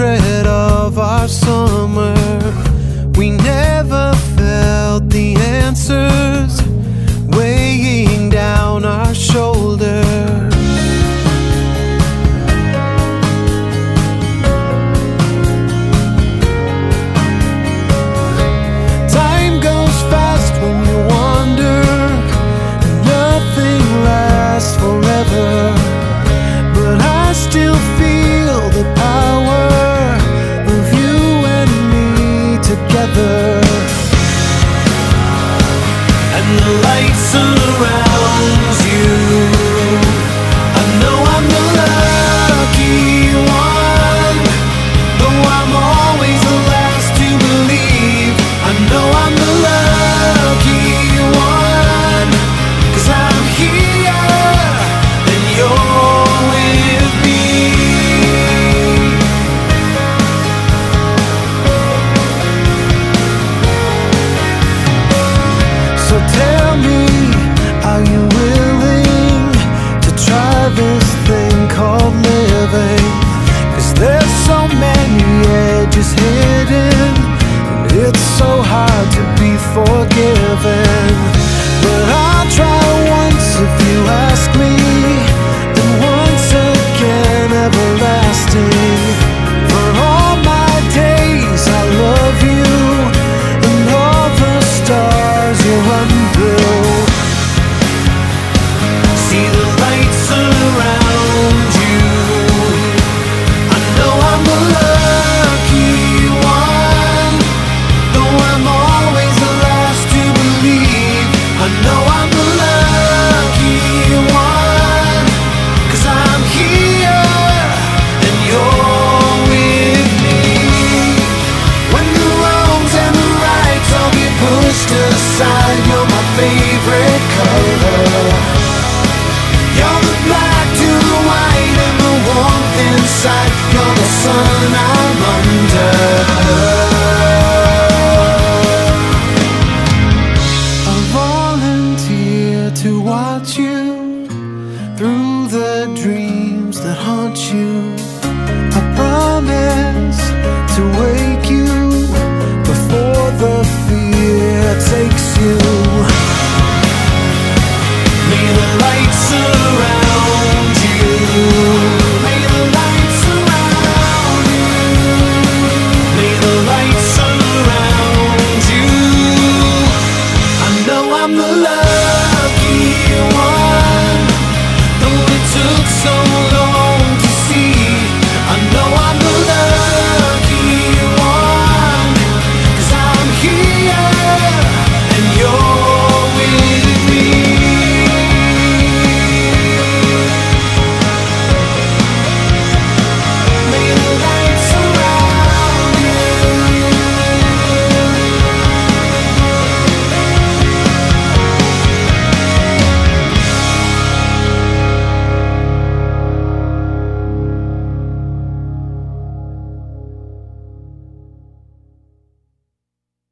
tread of our summer. We never felt the answers. Edges hidden, and it's so hard to be forgiven. But I'll try once if you ask me, and once again, everlasting. For all my days, I love you, and all the stars you're. Favorite color. You're the black to the white and the warmth inside. You're the sun I'm under. I volunteer to watch you through the dreams that haunt you. I promise to wake you before the fear takes you.